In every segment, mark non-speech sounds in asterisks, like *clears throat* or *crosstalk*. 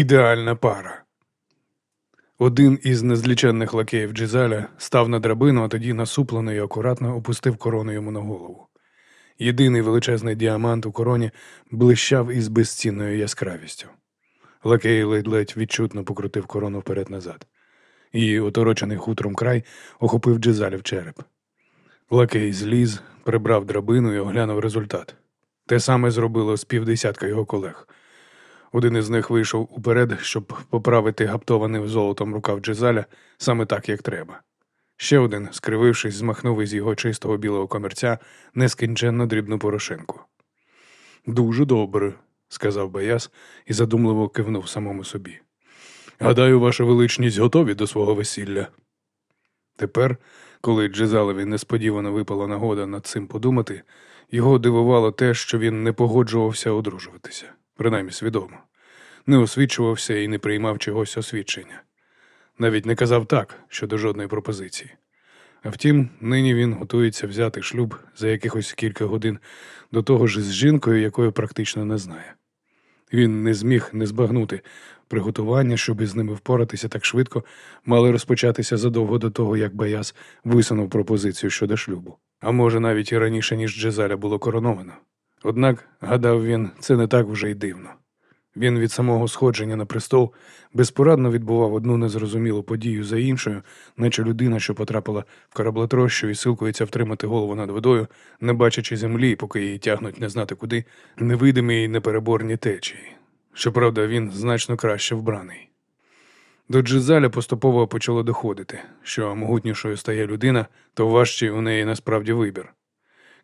Ідеальна пара. Один із незліченних лакеїв Джизаля став на драбину, а тоді насуплено і акуратно опустив корону йому на голову. Єдиний величезний діамант у короні блищав із безцінною яскравістю. Лакей ледь-ледь відчутно покрутив корону вперед-назад. Її оторочений хутром край охопив Джизалів череп. Лакей зліз, прибрав драбину і оглянув результат. Те саме зробило з півдесятка його колег. Один із них вийшов уперед, щоб поправити гаптований золотом рукав Джизаля саме так, як треба. Ще один, скривившись, змахнув із його чистого білого комірця нескінченно дрібну порошинку. Дуже добре, сказав Баяс і задумливо кивнув самому собі. Гадаю, ваша величність готові до свого весілля. Тепер, коли Джизалеві несподівано випала нагода над цим подумати, його дивувало те, що він не погоджувався одружуватися, принаймні свідомо, не освічувався і не приймав чогось освідчення. Навіть не казав так щодо жодної пропозиції. А втім, нині він готується взяти шлюб за якихось кілька годин до того ж з жінкою, якою практично не знає. Він не зміг не збагнути приготування, щоб із ними впоратися так швидко, мали розпочатися задовго до того, як Баяс висунув пропозицію щодо шлюбу. А може, навіть і раніше, ніж Джезаля було короновано. Однак, гадав він, це не так вже й дивно. Він від самого сходження на престол безпорадно відбував одну незрозумілу подію за іншою, наче людина, що потрапила в кораблетрощу і силкується втримати голову над водою, не бачачи землі, поки її тягнуть не знати куди, невидимі й непереборні течії. Щоправда, він значно краще вбраний. До Джизаля поступово почало доходити, що могутнішою стає людина, то важчий у неї насправді вибір.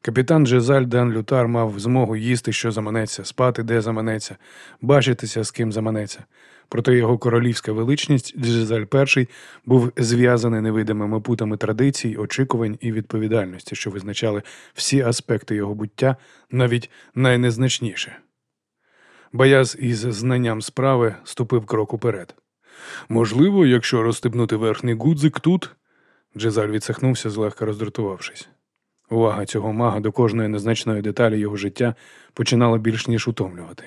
Капітан Джезаль Дан Лютар мав змогу їсти, що заманеться, спати, де заманеться, бачитися, з ким заманеться. Проте його королівська величність Джезаль І був зв'язаний невидимими путами традицій, очікувань і відповідальності, що визначали всі аспекти його буття, навіть найнезначніше. Бояз із знанням справи ступив крок уперед. Можливо, якщо розстебнути верхній гудзик тут. Джезаль відсахнувся, злегка роздратувавшись. Увага цього мага до кожної незначної деталі його життя починала більш ніж утомлювати.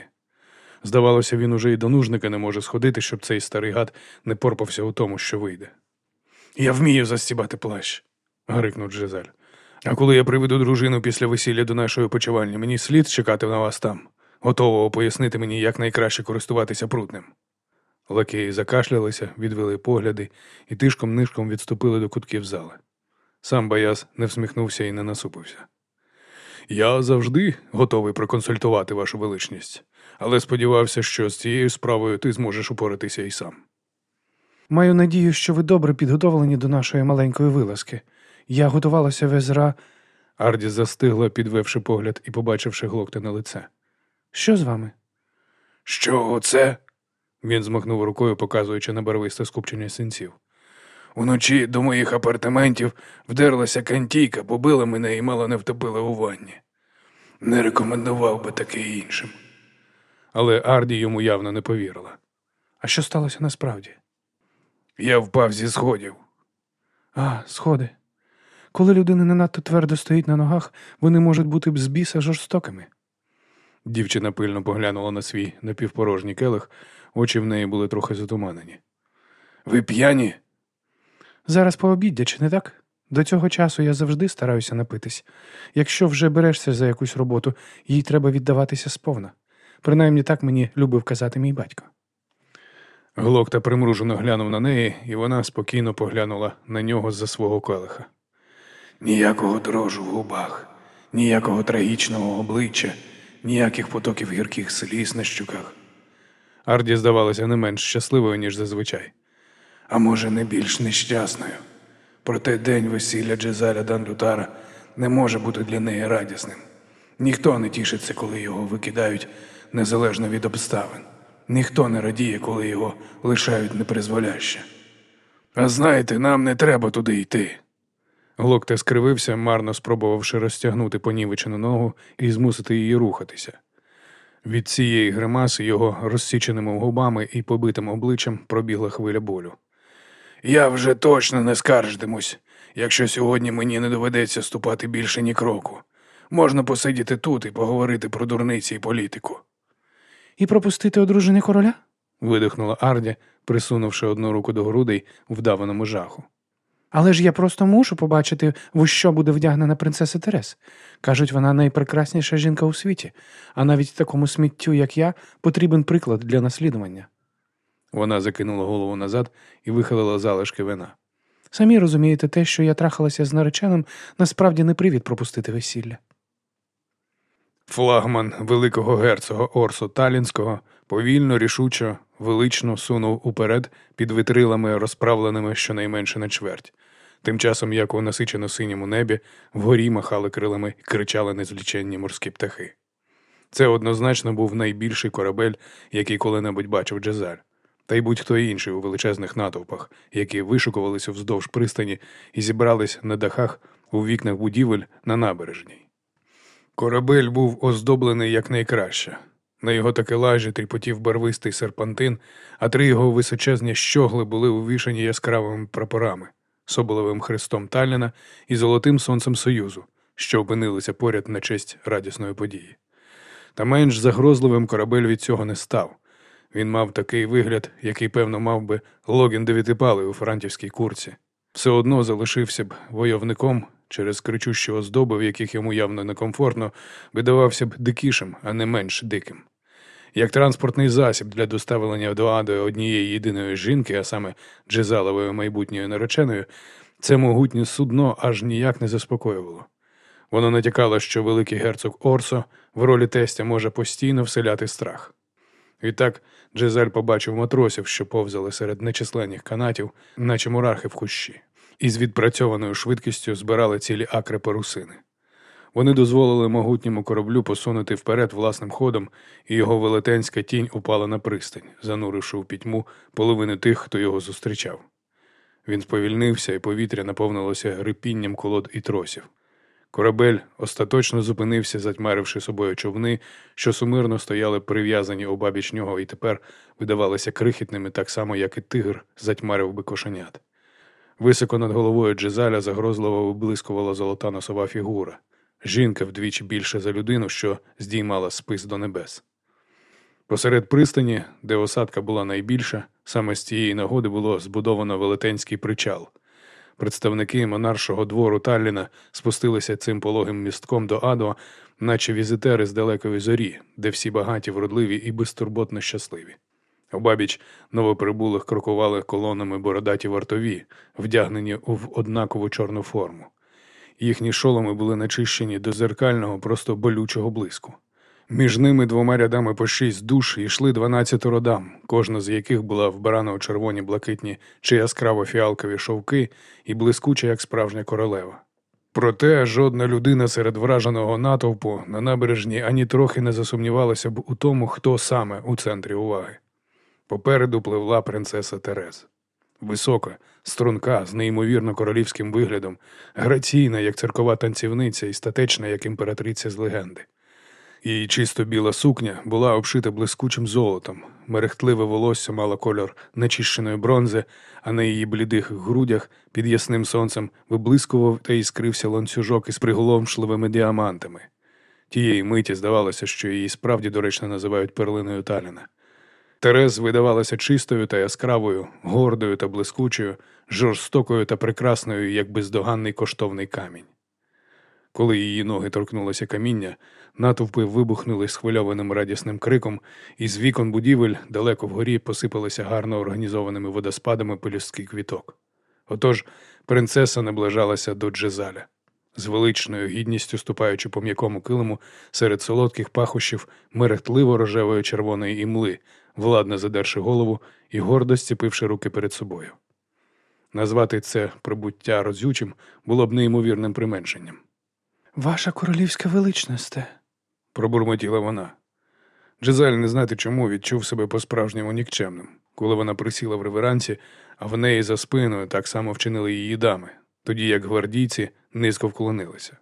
Здавалося, він уже і до нужника не може сходити, щоб цей старий гад не порпався у тому, що вийде. Я вмію застібати плащ, гаркнув Джезаль. А коли я приведу дружину після весілля до нашої почивальні, мені слід чекати на вас там, готового пояснити мені, як найкраще користуватися прутнем. Лакеї закашлялися, відвели погляди і тишком нишком відступили до кутків зали. Сам Баяс не всміхнувся і не насупився. Я завжди готовий проконсультувати вашу величність, але сподівався, що з цією справою ти зможеш упоратися і сам. Маю надію, що ви добре підготовлені до нашої маленької вилазки. Я готувалася везра. Арді застигла, підвевши погляд і побачивши глокти на лице. Що з вами? Що оце? Він змахнув рукою, показуючи на барвисте скупчення синців. Уночі до моїх апартаментів вдерлася кантійка, побила мене і мало не втопила у ванні. Не рекомендував би таке іншим. Але Арді йому явно не повірила. А що сталося насправді? Я впав зі сходів. А, сходи. Коли людина не надто твердо стоїть на ногах, вони можуть бути б з біса жорстокими. Дівчина пильно поглянула на свій напівпорожній келих, очі в неї були трохи затуманені. Ви п'яні? Зараз пообіддя, чи не так? До цього часу я завжди стараюся напитись. Якщо вже берешся за якусь роботу, їй треба віддаватися сповна. Принаймні так мені любив казати мій батько. Глокта примружено глянув на неї, і вона спокійно поглянула на нього з-за свого келиха. Ніякого дрожу в губах, ніякого трагічного обличчя, ніяких потоків гірких сліз на щуках. Арді здавалася не менш щасливою, ніж зазвичай. А може, не більш нещасною. Проте день весілля Джезаля Дан Лютара не може бути для неї радісним. Ніхто не тішиться, коли його викидають незалежно від обставин. Ніхто не радіє, коли його лишають непризволяще. А знаєте, нам не треба туди йти. Глокте скривився, марно спробувавши розтягнути понівечену ногу і змусити її рухатися. Від цієї гримаси його розсіченими губами і побитим обличчям пробігла хвиля болю. Я вже точно не скаржитимусь, якщо сьогодні мені не доведеться ступати більше ні кроку. Можна посидіти тут і поговорити про дурниці і політику. І пропустити одруження короля? видихнула Арді, присунувши одну руку до грудей у вдаваному жаху. Але ж я просто мушу побачити, в що буде вдягнена принцеса Терес. Кажуть, вона найпрекрасніша жінка у світі, а навіть такому сміттю, як я, потрібен приклад для наслідування. Вона закинула голову назад і вихилила залишки вина. Самі розумієте, те, що я трахалася з нареченим, насправді не привід пропустити весілля. Флагман великого герцога Орсу Талінського повільно, рішучо, велично сунув уперед під витрилами, розправленими щонайменше на чверть. Тим часом, як у насичено синьому небі, вгорі махали крилами і кричали незліченні морські птахи. Це однозначно був найбільший корабель, який коли-небудь бачив Джезаль, та й будь-хто інший у величезних натовпах, які вишукувалися вздовж пристані і зібрались на дахах у вікнах будівель на набережній. Корабель був оздоблений якнайкраще. На його такелажі тріпотів барвистий серпантин, а три його височезні щогли були увішані яскравими прапорами, соболевим хрестом Талліна і золотим сонцем Союзу, що опинилися поряд на честь радісної події. Та менш загрозливим корабель від цього не став. Він мав такий вигляд, який, певно, мав би Логін дев'ятипалий у франтівській курці. Все одно залишився б войовником через кричущі оздоби, в яких йому явно некомфортно, видавався б дикішим, а не менш диким. Як транспортний засіб для доставлення до Ади однієї єдиної жінки, а саме Джезаловою майбутньою нареченою, це могутнє судно аж ніяк не заспокоювало. Воно натякало, що великий герцог Орсо в ролі тестя може постійно вселяти страх. Відтак Джезаль побачив матросів, що повзали серед нечисленних канатів, наче мурахи в кущі, і з відпрацьованою швидкістю збирали цілі акри парусини. Вони дозволили могутньому кораблю посунути вперед власним ходом, і його велетенська тінь упала на пристань, зануривши у пітьму половини тих, хто його зустрічав. Він сповільнився, і повітря наповнилося грипінням колод і тросів. Корабель остаточно зупинився, затьмаривши собою човни, що сумирно стояли прив'язані обабіч нього і тепер видавалися крихітними так само, як і тигр затьмарив би кошенят. Високо над головою Джезаля загрозливо виблискувала золота носова фігура, жінка вдвічі більше за людину, що здіймала спис до небес. Посеред пристані, де осадка була найбільша, саме з цієї нагоди було збудовано велетенський причал. Представники монаршого двору Талліна спустилися цим пологим містком до Адо, наче візитери з далекої зорі, де всі багаті, вродливі і безтурботно щасливі. Обабіч новоприбулих крокували колонами бородаті вартові, вдягнені в однакову чорну форму. Їхні шоломи були начищені до зеркального, просто болючого блиску. Між ними двома рядами по шість душ йшли дванадцятеро дам, кожна з яких була вбрана у червоні блакитні чи яскраво фіалкові шовки і блискуча, як справжня королева. Проте жодна людина серед враженого натовпу на набережні ані трохи не засумнівалася б у тому, хто саме у центрі уваги. Попереду пливла принцеса Терез. Висока, струнка, з неймовірно королівським виглядом, граційна, як циркова танцівниця, і статечна, як імператриця з легенди. Її чисто біла сукня була обшита блискучим золотом, мерехтливе волосся мало кольор начищеної бронзи, а на її блідих грудях під ясним сонцем виблискував та іскрився ланцюжок із приголомшливими діамантами. Тієї миті здавалося, що її справді доречно називають перлиною Таліна. Терез видавалася чистою та яскравою, гордою та блискучою, жорстокою та прекрасною, як бездоганний коштовний камінь. Коли її ноги торкнулося каміння, натовпи вибухнули схвильованим радісним криком, і з вікон будівель далеко вгорі посипалися гарно організованими водоспадами пелюстки квіток. Отож принцеса наближалася до Джезаля. З величною гідністю ступаючи по м'якому килиму серед солодких пахощів мерехтливо рожевої червоної імли, владно задерши голову і гордо стіпивши руки перед собою. Назвати це прибуття розючим було б неймовірним применшенням. Ваша королівська величносте. Пробурмотіла вона. Джезаль не знати чому відчув себе по-справжньому нікчемним, коли вона присіла в реверансі, а в неї за спиною так само вчинили її дами, тоді як гвардійці низько вклонилися.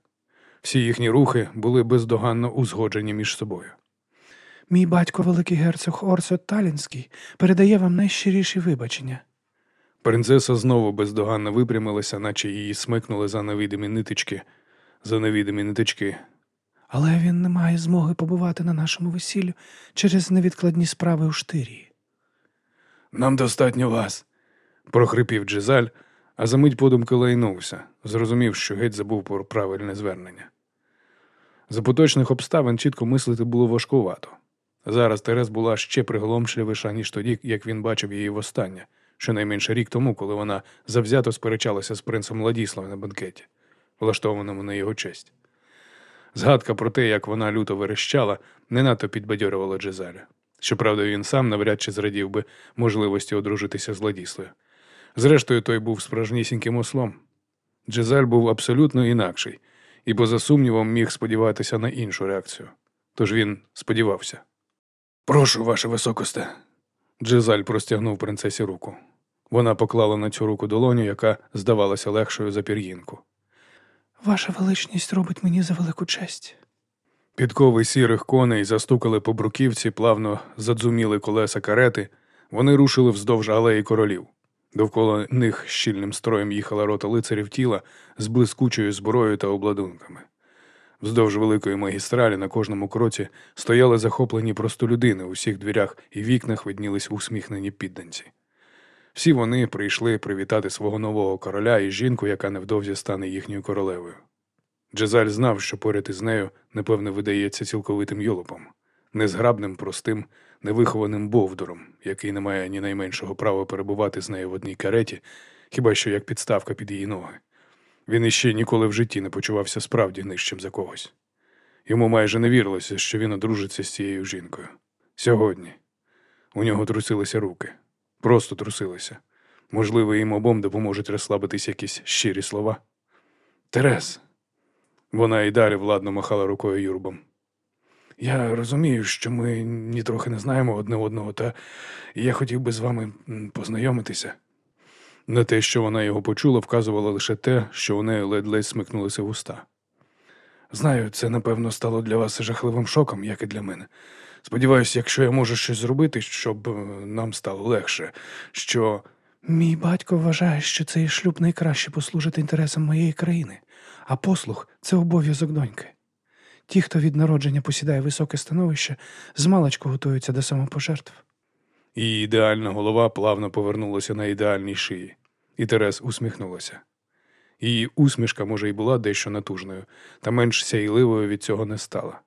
Всі їхні рухи були бездоганно узгоджені між собою. Мій батько, великий герцог Орсо Талінський, передає вам найщиріші вибачення. Принцеса знову бездоганно випрямилася, наче її смикнули за невидимі ниточки, за невидимі ниточки. Але він не має змоги побувати на нашому весіллю через невідкладні справи у штирії. Нам достатньо вас, прохрипів Джизаль, а за мить подумки лайнувся, зрозумів, що геть забув про правильне звернення. За поточних обставин чітко мислити було важкувато. Зараз Терес була ще приголомшливіша, ніж тоді, як він бачив її востаннє, щонайменше рік тому, коли вона завзято сперечалася з принцем Ладіслав на банкеті, влаштованому на його честь. Згадка про те, як вона люто верещала, не надто підбадьорювала Джезаля. Щоправда, він сам навряд чи зрадів би можливості одружитися з Ладіслою. Зрештою, той був справжнісіньким ослом. Джезаль був абсолютно інакший, і, поза сумнівом, міг сподіватися на іншу реакцію. Тож він сподівався. Прошу, ваше високосте. Джезаль простягнув принцесі руку. Вона поклала на цю руку долоню, яка здавалася легшою за пір'їнку. Ваша величність робить мені за велику честь. Підкови сірих коней застукали по бруківці, плавно задзуміли колеса карети. Вони рушили вздовж алеї королів. Довкола них щільним строєм їхала рота лицарів тіла з блискучою зброєю та обладунками. Вздовж великої магістралі на кожному кроці стояли захоплені простолюдини, у всіх дверях і вікнах виднілись усміхнені підданці. Всі вони прийшли привітати свого нового короля і жінку, яка невдовзі стане їхньою королевою. Джезаль знав, що поряд із нею, напевне, видається цілковитим йолопом, незграбним, простим, невихованим бовдуром, який не має ні найменшого права перебувати з нею в одній кареті, хіба що як підставка під її ноги. Він іще ніколи в житті не почувався справді нижчим за когось. Йому майже не вірилося, що він одружиться з цією жінкою. Сьогодні у нього трусилися руки, просто трусилися. Можливо, їм обом допоможуть розслабитись якісь щирі слова. Терес. Вона і далі владно махала рукою юрбом. Я розумію, що ми нітрохи не знаємо одне одного, та я хотів би з вами познайомитися. На те, що вона його почула, вказувало лише те, що у неї ледь-ледь смикнулися вуста. Знаю, це, напевно, стало для вас жахливим шоком, як і для мене. Сподіваюся, якщо я можу щось зробити, щоб е, нам стало легше, що. Мій батько вважає, що цей шлюб найкраще послужить інтересам моєї країни, а послуг це обов'язок доньки. Ті, хто від народження посідає високе становище, змалечку готуються до самопожертв. Її ідеальна голова плавно повернулася на ідеальній шиї, і Терес усміхнулася. Її усмішка, може, й була дещо натужною, та менш сяйливою від цього не стала.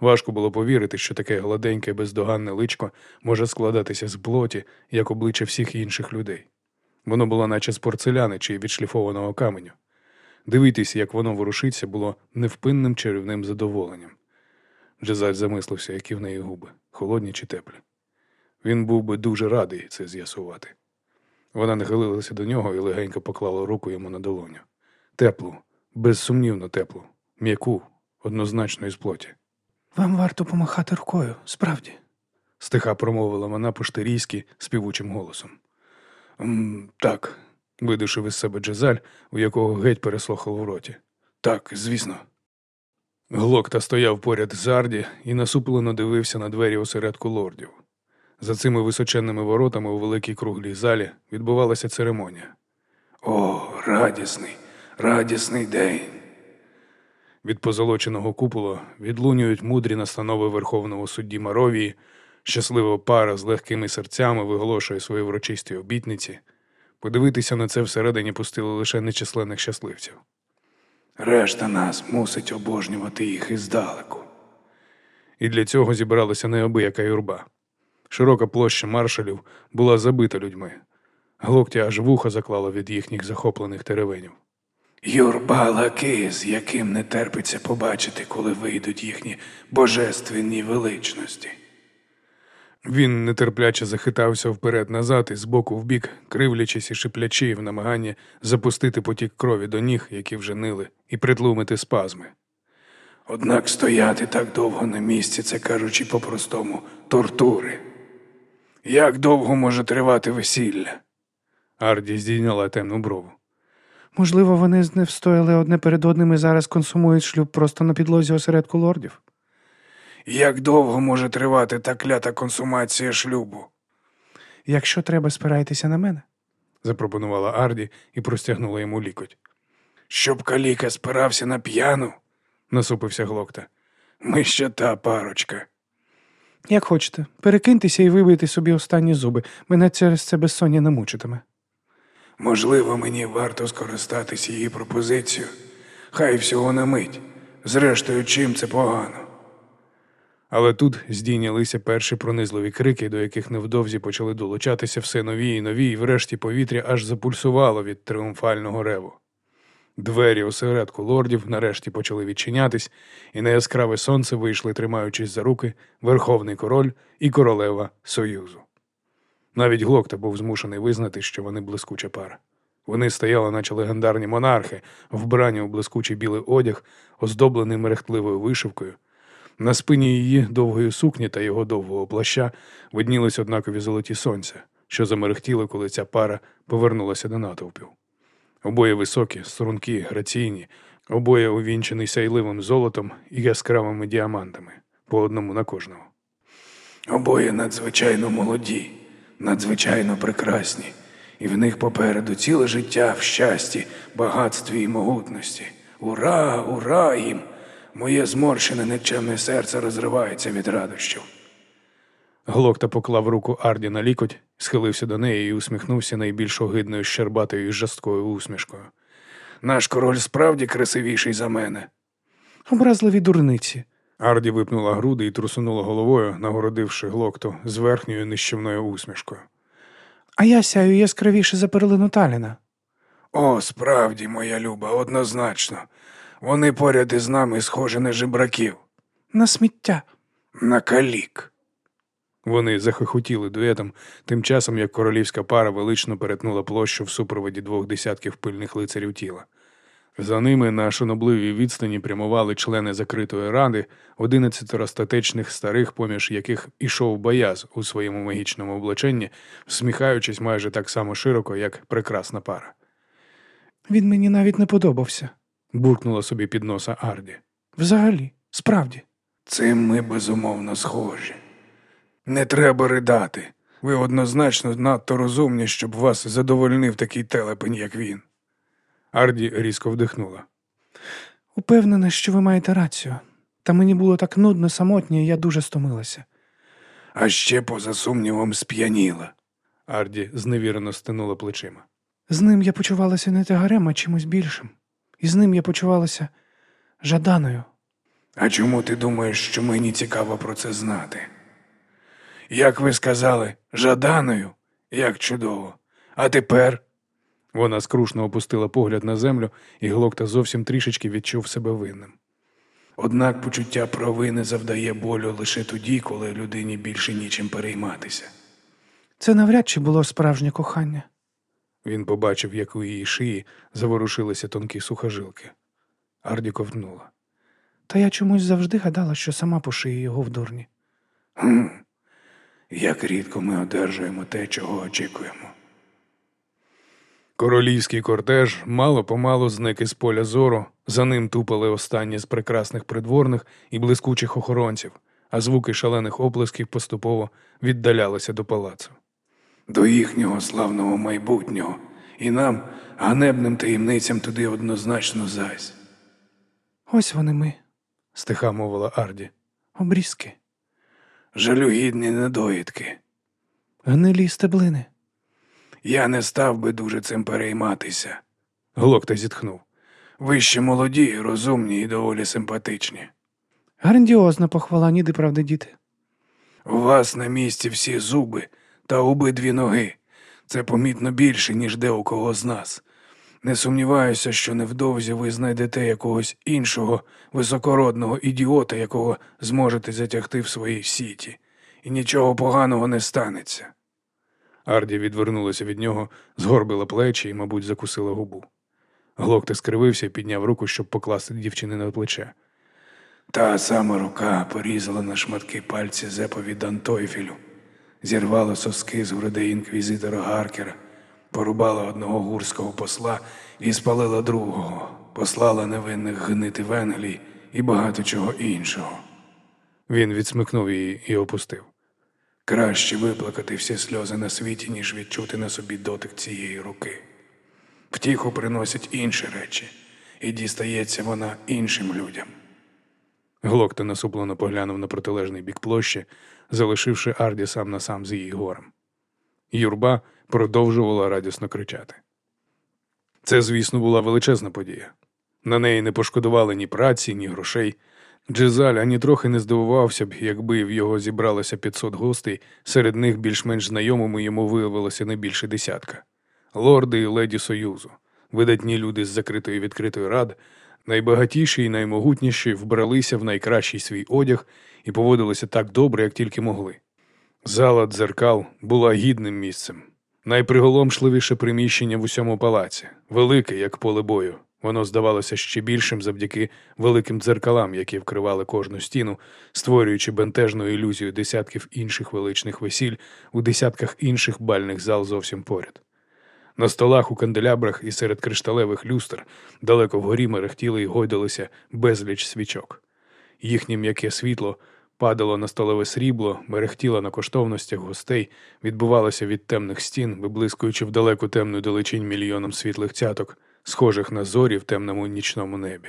Важко було повірити, що таке гладеньке бездоганне личко може складатися з плоті, як обличчя всіх інших людей. Воно було наче з порцеляни чи відшліфованого каменю. Дивитись, як воно ворушиться, було невпинним чарівним задоволенням. Джезаль замислився, які в неї губи, холодні чи теплі. Він був би дуже радий це з'ясувати. Вона нахилилася до нього і легенько поклала руку йому на долоню. Теплу, безсумнівно теплу, м'яку, однозначно із плоті. Вам варто помахати рукою, справді. Стиха промовила вона по-штирійськи співучим голосом. «М, так, видушив із себе Джезаль, у якого геть переслухав у роті. Так, звісно. Глокта стояв поряд з Арді і насуплено дивився на двері осередку лордів. За цими височенними воротами у великій круглій залі відбувалася церемонія. О, радісний, радісний день. Від позолоченого купола відлунюють мудрі настанови Верховного судді Маровії, щаслива пара з легкими серцями виголошує свої врочисті обітниці. Подивитися на це всередині пустили лише нечисленних щасливців. Решта нас мусить обожнювати їх іздалеку. І для цього зібралася неабияка юрба. Широка площа маршалів була забита людьми. Глокті аж вуха заклало від їхніх захоплених теревенів. Юрба лаки, з яким не терпиться побачити, коли вийдуть їхні божественні величності. Він нетерпляче захитався вперед-назад і збоку в бік, кривлячись і шиплячи в намаганні запустити потік крові до ніг, які вже нили, і притлумити спазми. Однак стояти так довго на місці, це кажучи по-простому, тортури. Як довго може тривати весілля? Арді здійняла темну брову. Можливо, вони не встояли одне перед одним і зараз консумують шлюб просто на підлозі осередку лордів. Як довго може тривати та клята консумація шлюбу? Якщо треба, спирайтеся на мене. запропонувала Арді і простягнула йому лікоть. Щоб каліка спирався на п'яну, насупився глокта. Ми ще та парочка. Як хочете, перекиньтеся і вибийте собі останні зуби. Мене через це безсоння не мучитиме. Можливо, мені варто скористатись її пропозицією. Хай всього на мить. Зрештою, чим це погано? Але тут здійнялися перші пронизливі крики, до яких невдовзі почали долучатися все нові і нові, і врешті повітря аж запульсувало від тріумфального реву. Двері осередку лордів нарешті почали відчинятись, і на яскраве сонце вийшли, тримаючись за руки, Верховний король і королева Союзу. Навіть Глокта був змушений визнати, що вони блискуча пара. Вони стояли, наче легендарні монархи, вбрані у блискучий білий одяг, оздоблений мерехтливою вишивкою. На спині її довгої сукні та його довгого плаща виднілись однакові золоті сонця, що замерехтіли, коли ця пара повернулася до натовпів. Обоє високі, стрункі, граційні, обоє увінчені сяйливим золотом і яскравими діамантами, по одному на кожного. Обоє надзвичайно молоді, надзвичайно прекрасні, і в них попереду ціле життя в щасті, багатстві і могутності. Ура, ура їм! Моє зморщене нечемне серце розривається від радощів. Глокта поклав руку Арді на лікоть, схилився до неї і усміхнувся найбільш огидною щербатою і жорсткою усмішкою. Наш король справді красивіший за мене. Образливі дурниці. Арді випнула груди і трусунула головою, нагородивши Глокту з верхньою нищівною усмішкою. А я сяю яскравіше за перлину Таліна. О, справді, моя люба, однозначно. Вони поряд із нами схожі на жебраків, На сміття. на калік. Вони захохотіли дуетом, тим часом як королівська пара велично перетнула площу в супроводі двох десятків пильних лицарів тіла. За ними на шанобливій відстані прямували члени закритої ради, одинадцятеро статечних старих, поміж яких ішов бояз у своєму магічному облаченні, всміхаючись майже так само широко, як прекрасна пара. Він мені навіть не подобався. Буркнула собі під носа Арді. Взагалі, справді. Цим ми безумовно схожі. Не треба ридати. Ви однозначно надто розумні, щоб вас задовольнив такий телепень, як він. Арді різко вдихнула. Упевнена, що ви маєте рацію. Та мені було так нудно самотньо, і я дуже стомилася. А ще, поза сумнівом, сп'яніла. Арді зневірено стинула плечима. З ним я почувалася не тягарем, а чимось більшим. І з ним я почувалася жаданою. А чому ти думаєш, що мені цікаво про це знати? Як ви сказали, жаданою? Як чудово. А тепер Вона скрушно опустила погляд на землю, і Глокта зовсім трішечки відчув себе винним. Однак почуття провини завдає болю лише тоді, коли людині більше нічим перейматися. Це навряд чи було справжнє кохання. Він побачив, як у її шиї заворушилися тонкі сухожилки. Арді ковтнула. Та я чомусь завжди гадала, що сама пошию його в дурні. Хм, як рідко ми одержуємо те, чого очікуємо. Королівський кортеж мало помалу зник із поля зору, за ним тупали останні з прекрасних придворних і блискучих охоронців, а звуки шалених оплесків поступово віддалялися до палацу. До їхнього славного майбутнього, і нам, ганебним таємницям, туди однозначно зась. Ось вони ми, стиха мовила Арді. обрізки, Жалюгідні недоїдки. гнилі стеблини. Я не став би дуже цим перейматися. Глокта зітхнув. Ви ще молоді, розумні і доволі симпатичні. Грандіозна похвала, ніде правди діти. У вас на місці всі зуби та обидві ноги. Це помітно більше, ніж де у кого з нас. Не сумніваюся, що невдовзі ви знайдете якогось іншого високородного ідіота, якого зможете затягти в свої сіті, і нічого поганого не станеться. Арді відвернулася від нього, згорбила плечі і, мабуть, закусила губу. Глокта скривився і підняв руку, щоб покласти дівчини на плече. Та сама рука порізала на шматки пальці зепові Дантойфілю, зірвала соски з грудей інквізитора Гаркера, порубала одного гурського посла і спалила другого, послала невинних гнити в Енглії і багато чого іншого. Він відсмикнув її і опустив. Краще виплакати всі сльози на світі, ніж відчути на собі дотик цієї руки. Втіху приносять інші речі, і дістається вона іншим людям. Глокта насуплено поглянув на протилежний бік площі, залишивши Арді сам на сам з її горем. Юрба продовжувала радісно кричати. Це, звісно, була величезна подія. На неї не пошкодували ні праці, ні грошей. Джезаль ані трохи не здивувався б, якби в його зібралося 500 гостей, серед них більш-менш знайомими йому виявилося не більше десятка. Лорди і леді Союзу, видатні люди з закритої відкритої рад, найбагатіші і наймогутніші вбралися в найкращий свій одяг і поводилися так добре, як тільки могли. Зала дзеркал була гідним місцем. Найприголомшливіше приміщення в усьому палаці, велике, як поле бою. Воно здавалося ще більшим завдяки великим дзеркалам, які вкривали кожну стіну, створюючи бентежну ілюзію десятків інших величних весіль у десятках інших бальних зал зовсім поряд. На столах у канделябрах і серед кришталевих люстр далеко вгорі мерехтіли й гойдалися безліч свічок. Їхнє м'яке світло падало на столове срібло, мерехтіло на коштовностях гостей, відбувалося від темних стін, виблискуючи в далеку темну далечінь мільйоном світлих цяток, схожих на зорі в темному нічному небі.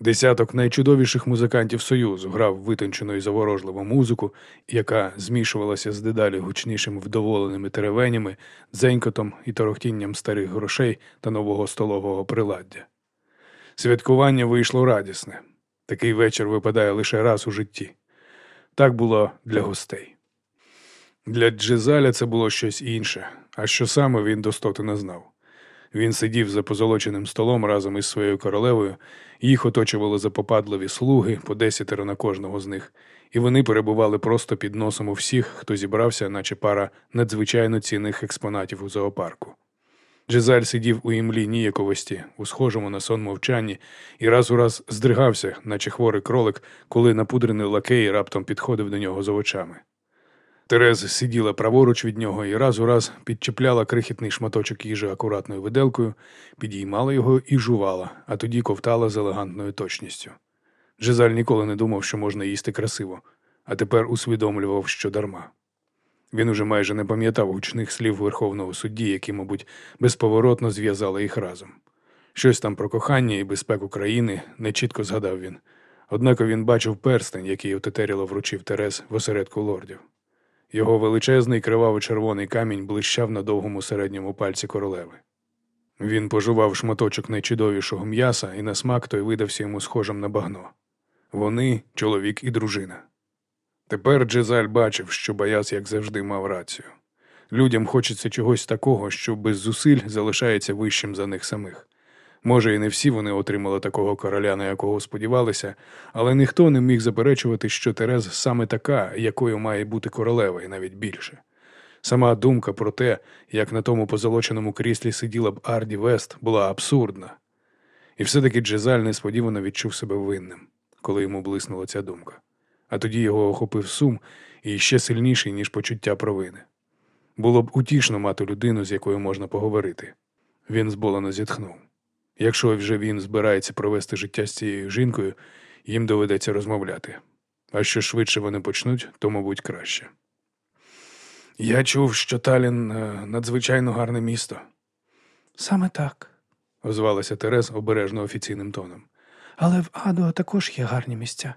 Десяток найчудовіших музикантів Союзу грав витончену і заворожливу музику, яка змішувалася з дедалі гучнішими вдоволеними теревенями, дзенькотом і торохтінням старих грошей та нового столового приладдя. Святкування вийшло радісне. Такий вечір випадає лише раз у житті. Так було для гостей. Для Джезаля це було щось інше, а що саме він достоти не знав. Він сидів за позолоченим столом разом із своєю королевою, їх оточували запопадливі слуги по десятеро на кожного з них, і вони перебували просто під носом у всіх, хто зібрався, наче пара надзвичайно цінних експонатів у зоопарку. Джезаль сидів у імлі ніяковості, у схожому на сон мовчанні, і раз у раз здригався, наче хворий кролик, коли напудрений лакей раптом підходив до нього з овочами. Терез сиділа праворуч від нього і раз у раз підчепляла крихітний шматочок їжі акуратною виделкою, підіймала його і жувала, а тоді ковтала з елегантною точністю. Джезаль ніколи не думав, що можна їсти красиво, а тепер усвідомлював, що дарма. Він уже майже не пам'ятав гучних слів Верховного судді, які, мабуть, безповоротно зв'язали їх разом. Щось там про кохання і безпеку країни нечітко згадав він. Однако він бачив перстень, який отетеріло вручив Терез в осередку лордів. Його величезний криваво-червоний камінь блищав на довгому середньому пальці королеви. Він пожував шматочок найчудовішого м'яса, і на смак той видався йому схожим на багно. Вони чоловік і дружина. Тепер Джезаль бачив, що Баяс, як завжди, мав рацію. Людям хочеться чогось такого, що без зусиль залишається вищим за них самих. Може, і не всі вони отримали такого короля, на якого сподівалися, але ніхто не міг заперечувати, що Терез саме така, якою має бути королева, і навіть більше. Сама думка про те, як на тому позолоченому кріслі сиділа б Арді Вест, була абсурдна. І все-таки Джезаль несподівано відчув себе винним, коли йому блиснула ця думка. А тоді його охопив сум і ще сильніший, ніж почуття провини. Було б утішно мати людину, з якою можна поговорити. Він зболено зітхнув. Якщо вже він збирається провести життя з цією жінкою, їм доведеться розмовляти. А що швидше вони почнуть, то, мабуть, краще. Я чув, що Талін е, надзвичайно гарне місто, Саме так. озвалася Терез обережно офіційним тоном. Але в Адуа також є гарні місця.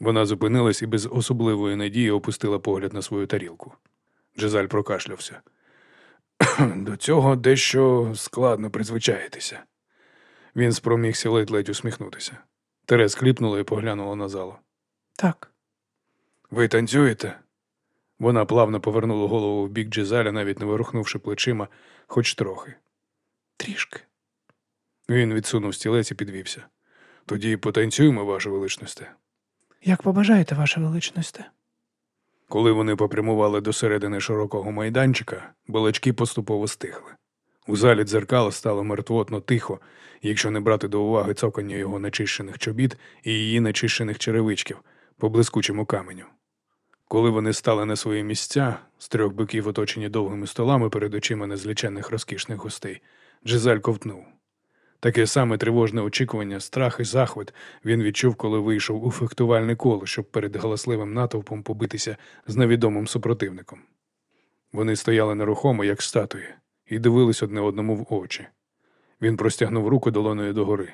Вона зупинилась і без особливої надії опустила погляд на свою тарілку. Джезаль прокашлявся. *clears throat* До цього дещо складно призвичаїтися. Він спромігся ледь-ледь усміхнутися. Терез кліпнула і поглянула на залу. Так. Ви танцюєте? Вона плавно повернула голову в бік Джезаля, навіть не ворухнувши плечима, хоч трохи. Трішки. Він відсунув стілець і підвівся. Тоді потанцюємо, ваше величносте. Як побажаєте, ваша величність. Коли вони попрямували до середини широкого майданчика, балачки поступово стихли. У залі дзеркала стало мертвотно тихо, якщо не брати до уваги цокання його нечищених чобіт і її нечищених черевичків по блискучому каменю. Коли вони стали на свої місця, з трьох боків оточені довгими столами перед очима незліченних розкішних гостей, Джезаль ковтнув. Таке саме тривожне очікування, страх і захват він відчув, коли вийшов у фехтувальне коло, щоб перед галасливим натовпом побитися з невідомим супротивником. Вони стояли нерухомо, як статуї, і дивились одне одному в очі. Він простягнув руку долоною догори.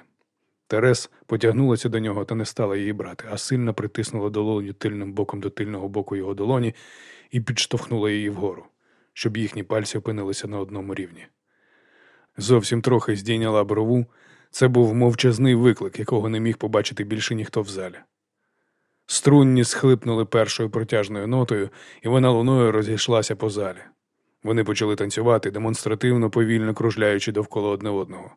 Терес потягнулася до нього та не стала її брати, а сильно притиснула долоню тильним боком до тильного боку його долоні і підштовхнула її вгору, щоб їхні пальці опинилися на одному рівні. Зовсім трохи здійняла брову. Це був мовчазний виклик, якого не міг побачити більше ніхто в залі. Струнні схлипнули першою протяжною нотою, і вона луною розійшлася по залі. Вони почали танцювати, демонстративно повільно кружляючи довкола одне одного.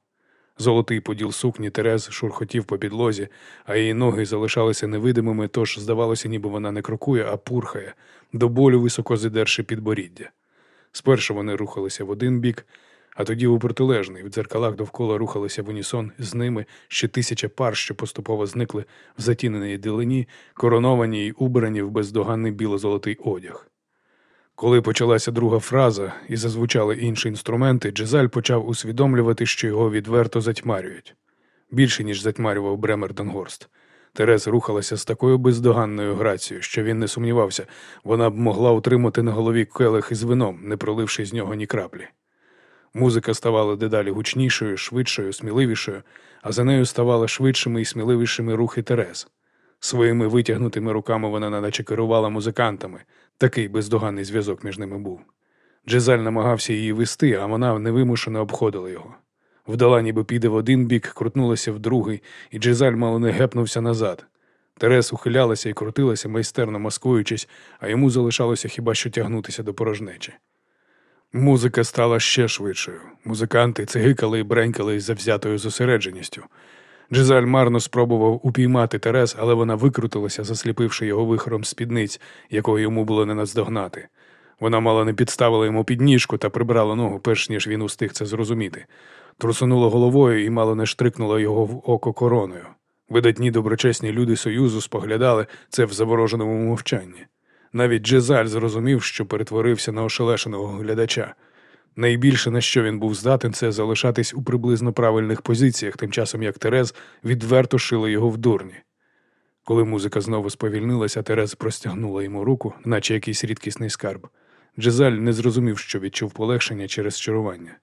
Золотий поділ сукні Терез шурхотів по підлозі, а її ноги залишалися невидимими, тож здавалося, ніби вона не крокує, а пурхає, до болю високо задерши підборіддя. Спершу вони рухалися в один бік, а тоді у протилежний. В дзеркалах довкола рухалися в унісон з ними ще тисяча пар, що поступово зникли в затіненій дилині, короновані й убрані в бездоганний біло-золотий одяг. Коли почалася друга фраза і зазвучали інші інструменти, Джезаль почав усвідомлювати, що його відверто затьмарюють. Більше, ніж затьмарював Бремер Донгорст. Терез рухалася з такою бездоганною грацією, що він не сумнівався, вона б могла утримати на голові келих із вином, не проливши з нього ні краплі. Музика ставала дедалі гучнішою, швидшою, сміливішою, а за нею ставали швидшими і сміливішими рухи Терез. Своїми витягнутими руками вона наче керувала музикантами. Такий бездоганний зв'язок між ними був. Джезаль намагався її вести, а вона невимушено обходила його. Вдала, ніби піде в один бік, крутнулася в другий, і Джезаль мало не гепнувся назад. Терес ухилялася і крутилася, майстерно маскуючись, а йому залишалося хіба що тягнутися до порожнечі. Музика стала ще швидшою. Музиканти цигикали і бренькали із завзятою зосередженістю. Джезаль марно спробував упіймати Терес, але вона викрутилася, засліпивши його вихором спідниць, якого йому було не наздогнати. Вона мало не підставила йому підніжку та прибрала ногу, перш ніж він устиг це зрозуміти. Трусунула головою і мало не штрикнула його в око короною. Видатні доброчесні люди Союзу споглядали це в завороженому мовчанні. Навіть Джезаль зрозумів, що перетворився на ошелешеного глядача. Найбільше на що він був здатен, це залишатись у приблизно правильних позиціях, тим часом як Терез відверто шила його в дурні. Коли музика знову сповільнилася, Терез простягнула йому руку, наче якийсь рідкісний скарб. Джезаль не зрозумів, що відчув полегшення через чарування.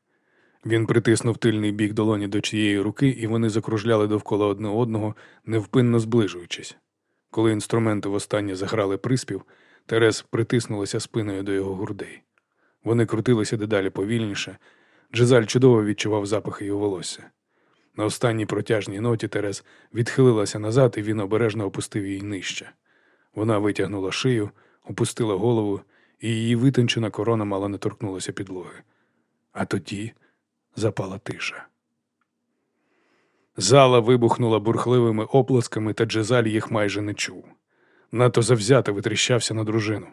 Він притиснув тильний бік долоні до чиєї руки, і вони закружляли довкола одне одного, невпинно зближуючись. Коли інструменти востаннє заграли приспів, Терез притиснулася спиною до його грудей. Вони крутилися дедалі повільніше. Джезаль чудово відчував запах її волосся. На останній протяжній ноті Терез відхилилася назад, і він обережно опустив її нижче. Вона витягнула шию, опустила голову, і її витончена корона мало не торкнулася підлоги. А тоді запала тиша. Зала вибухнула бурхливими оплесками, та Джезаль їх майже не чув. Надто завзято витріщався на дружину.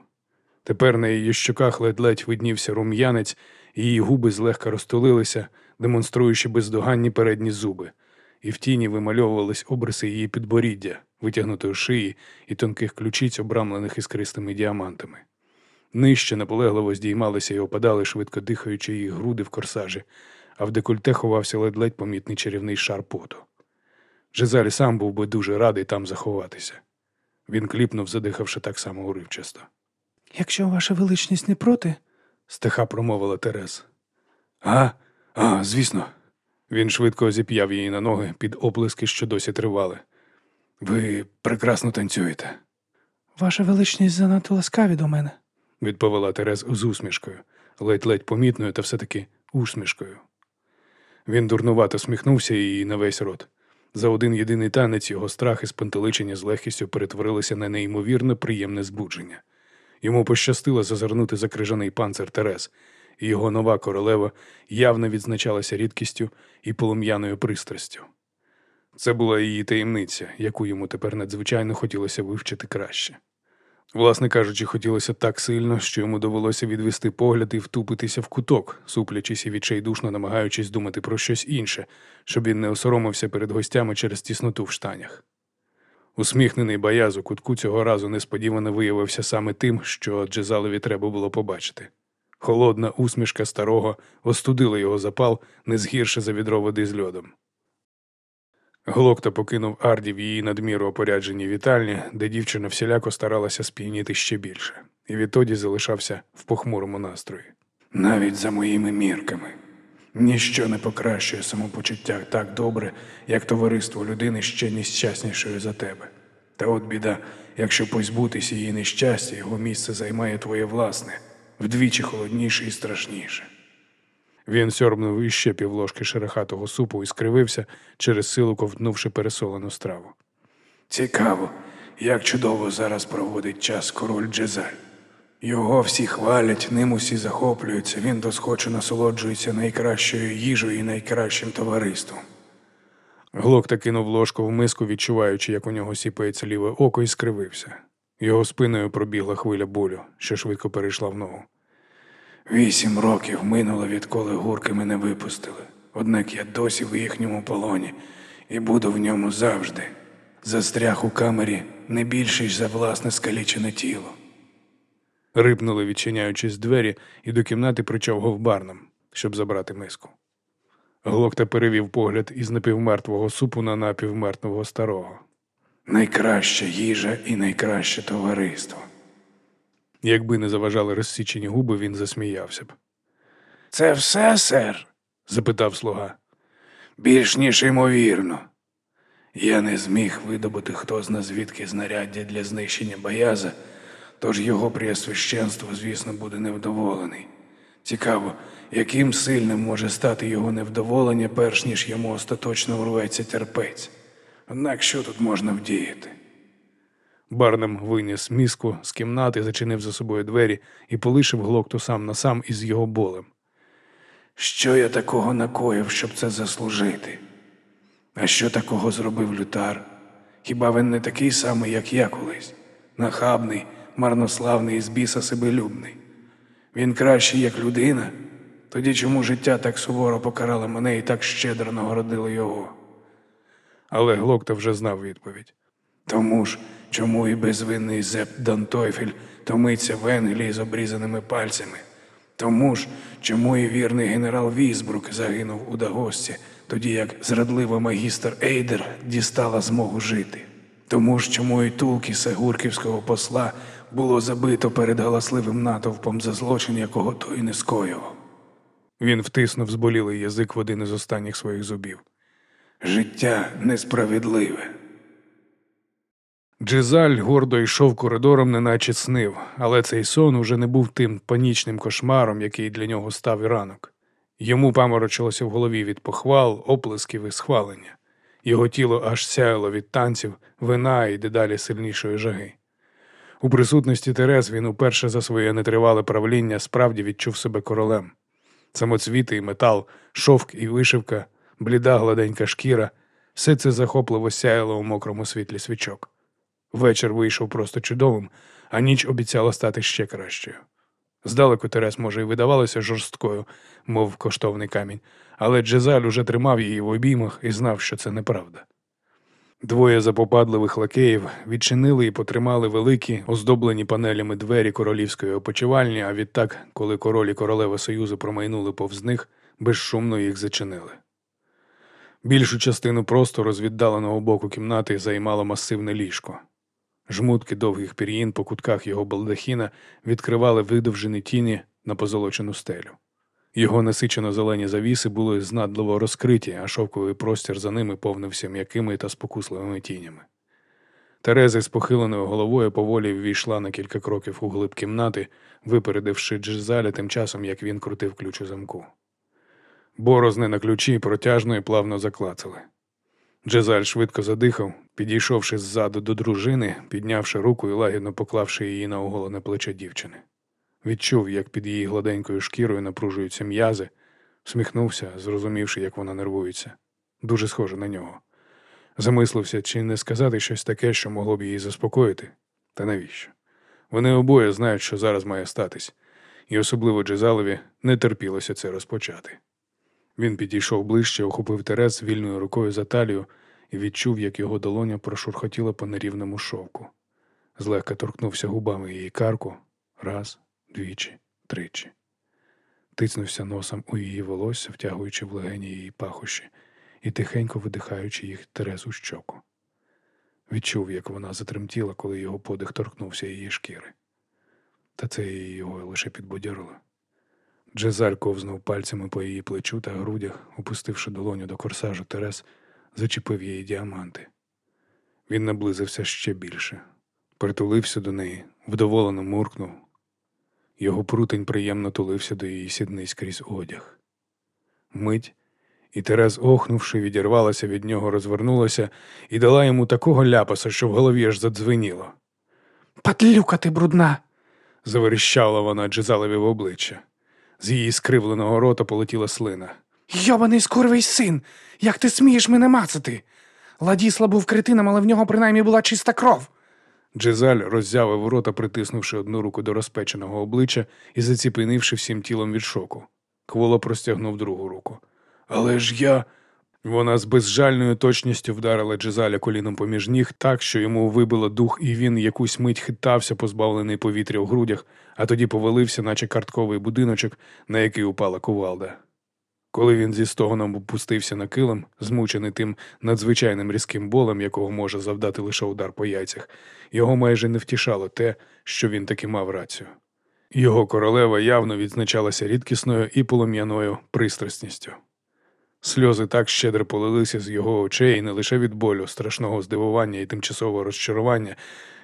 Тепер на її щоках ледь-ледь виднівся рум'янець, її губи злегка розтулилися, демонструючи бездоганні передні зуби, і в тіні вимальовувались обриси її підборіддя, витягнутої шиї і тонких ключиць, обрамлених іскристими діамантами. Нижче наполегливо здіймалися і опадали, швидко дихаючи її груди в корсажі, а в декольте ховався ледь-ледь помітний чарівний шар поту. Жизаль сам був би дуже радий там заховатися. Він кліпнув, задихавши так само уривчасто. Якщо ваша величність не проти, Стиха промовила Терез. А, а, звісно. Він швидко зіп'яв її на ноги під оплески, що досі тривали. Ви прекрасно танцюєте, ваша величність занадто ласкаві до мене. відповіла Терез з усмішкою, ледь-ледь помітною та все-таки усмішкою. Він дурнувато сміхнувся їй на весь рот. За один єдиний танець його страх і спантеличення з легкістю перетворилися на неймовірно приємне збудження. Йому пощастило зазирнути за крижаний панцир Терез, і його нова королева явно відзначалася рідкістю і полум'яною пристрастю. Це була її таємниця, яку йому тепер надзвичайно хотілося вивчити краще. Власне кажучи, хотілося так сильно, що йому довелося відвести погляд і втупитися в куток, суплячись і відчайдушно намагаючись думати про щось інше, щоб він не осоромився перед гостями через тісноту в штанях. Усміхнений бояз у кутку цього разу несподівано виявився саме тим, що Джезалові треба було побачити. Холодна усмішка старого остудила його запал не згірше за відро води з льодом. Глокта покинув Арді в її надміру опорядженій вітальні, де дівчина всіляко старалася сп'яніти ще більше, і відтоді залишався в похмурому настрої. Навіть за моїми мірками. Ніщо не покращує самопочуття так добре, як товариство людини ще нещаснішої за тебе. Та от біда, якщо позбутися її нещастя, його місце займає твоє власне, вдвічі холодніше і страшніше. Він сьорбнув іще півложки шерехатого супу і скривився, через силу ковтнувши пересолену страву. Цікаво, як чудово зараз проводить час король Джезаль. Його всі хвалять, ним усі захоплюються, він досхочу насолоджується найкращою їжею і найкращим товариством. Глокта кинув ложку в миску, відчуваючи, як у нього сіпається ліве око, і скривився. Його спиною пробігла хвиля болю, що швидко перейшла в ногу. Вісім років минуло, відколи гурки мене випустили. Однак я досі в їхньому полоні і буду в ньому завжди. Застряг у камері не більше ж за власне скалічене тіло. Рипнули, відчиняючись двері, і до кімнати причовгав барном, щоб забрати миску. Глокта перевів погляд із напівмертвого супу на напівмертвого старого. Найкраща їжа і найкраще товариство. Якби не заважали розсічені губи, він засміявся б. Це все, сер? Запитав слуга. Більш ніж ймовірно. Я не зміг видобути хто зна звідки знаряддя для знищення бояза, тож його преосвященство, звісно, буде невдоволений. Цікаво, яким сильним може стати його невдоволення, перш ніж йому остаточно урветься терпець. Однак що тут можна вдіяти? Барнем виніс міску з кімнати, зачинив за собою двері і полишив глокту сам на сам із його болем. Що я такого накоїв, щоб це заслужити? А що такого зробив Лютар? Хіба він не такий самий, як я колись? Нахабний, марнославний і з біса себелюбний. Він кращий як людина. Тоді чому життя так суворо покарало мене і так щедро нагородило його? Але Глокта вже знав відповідь. Тому ж, чому і безвинний Зеп Дантойфель томиться в Енглії з обрізаними пальцями? Тому ж, чому і вірний генерал Візбрук загинув у Дагосці, тоді як зрадлива магістр Ейдер дістала змогу жити? Тому ж, чому і Тулкіса гурківського посла було забито перед галасливим натовпом за злочин, якого той не скоював? Він втиснув зболілий язик в один із останніх своїх зубів. Життя несправедливе. Джизаль гордо йшов коридором, неначе снив, але цей сон уже не був тим панічним кошмаром, який для нього став і ранок. Йому паморочилося в голові від похвал, оплесків і схвалення. Його тіло аж сяяло від танців, вина і дедалі сильнішої жаги. У присутності Терез він уперше за своє нетривале правління справді відчув себе королем. Самоцвіти і метал, шовк і вишивка, бліда гладенька шкіра все це захопливо сяяло у мокрому світлі свічок. Вечір вийшов просто чудовим, а ніч обіцяла стати ще кращою. Здалеку Терес, може, і видавалася жорсткою, мов коштовний камінь, але Джезаль уже тримав її в обіймах і знав, що це неправда. Двоє запопадливих лакеїв відчинили і потримали великі, оздоблені панелями двері королівської опочивальні, а відтак, коли король і королева Союзу промайнули повз них, безшумно їх зачинили. Більшу частину простору з віддаленого боку кімнати займало масивне ліжко. Жмутки довгих пір'їн по кутках його балдахіна відкривали видовжені тіні на позолочену стелю. Його насичено зелені завіси були знадливо розкриті, а шовковий простір за ними повнився м'якими та спокусливими тінями. Тереза з похиленою головою поволі ввійшла на кілька кроків у глиб кімнати, випередивши Джизаля тим часом, як він крутив ключ у замку. Борозни на ключі протяжно і плавно заклацали. Джезаль швидко задихав, підійшовши ззаду до дружини, піднявши руку і лагідно поклавши її на оголене плече дівчини. Відчув, як під її гладенькою шкірою напружуються м'язи, всміхнувся, зрозумівши, як вона нервується. Дуже схоже на нього. Замислився, чи не сказати щось таке, що могло б її заспокоїти. Та навіщо? Вони обоє знають, що зараз має статись, і особливо Джезалові не терпілося це розпочати. Він підійшов ближче, охопив Терес вільною рукою за талію і відчув, як його долоня прошурхотіла по нерівному шовку. Злегка торкнувся губами її карку раз, двічі, тричі. Тицнувся носом у її волосся, втягуючи в легені її пахощі і тихенько видихаючи їх Терезу щоку. Відчув, як вона затремтіла, коли його подих торкнувся її шкіри. Та це її його лише підбодярило. Джезаль ковзнув пальцями по її плечу та грудях, опустивши долоню до корсажу Терес, зачепив її діаманти. Він наблизився ще більше, притулився до неї, вдоволено муркнув. Його прутень приємно тулився до її сідниць крізь одяг. Мить, і Терез, охнувши, відірвалася від нього, розвернулася і дала йому такого ляпаса, що в голові аж задзвеніло. Падлюка ти брудна. Заверещала вона Джезалеві в обличчя. З її скривленого рота полетіла слина. Йобаний скурвий син! Як ти смієш мене мацати? Ладісла був кретином, але в нього принаймні була чиста кров. Джезаль роззявив рота, притиснувши одну руку до розпеченого обличчя і заціпенивши всім тілом від шоку. Кволо простягнув другу руку. Але ж я. Вона з безжальною точністю вдарила Джезаля коліном поміж ніг так, що йому вибило дух, і він якусь мить хитався, позбавлений повітря в грудях, а тоді повалився, наче картковий будиночок, на який упала кувалда. Коли він зі стогоном опустився на килим, змучений тим надзвичайним різким болем, якого може завдати лише удар по яйцях, його майже не втішало те, що він таки мав рацію. Його королева явно відзначалася рідкісною і полум'яною пристрасністю. Сльози так щедро полилися з його очей, не лише від болю, страшного здивування і тимчасового розчарування,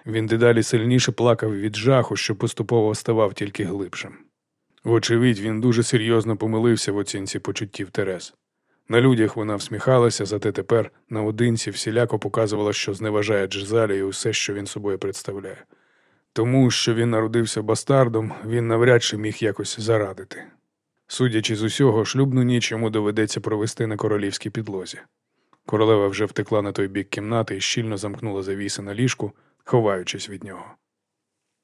він дедалі сильніше плакав від жаху, що поступово ставав тільки глибшим. Вочевидь, він дуже серйозно помилився в оцінці почуттів Терез. На людях вона всміхалася, зате тепер наодинці всіляко показувала, що зневажає Джезаля і усе, що він собою представляє. Тому, що він народився бастардом, він навряд чи міг якось зарадити. Судячи з усього, шлюбну ніч йому доведеться провести на королівській підлозі. Королева вже втекла на той бік кімнати і щільно замкнула завіси на ліжку, ховаючись від нього.